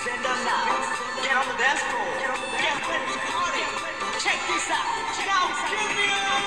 Send them now. Get on the dance floor. Get ready to party. Check this out. Now give me a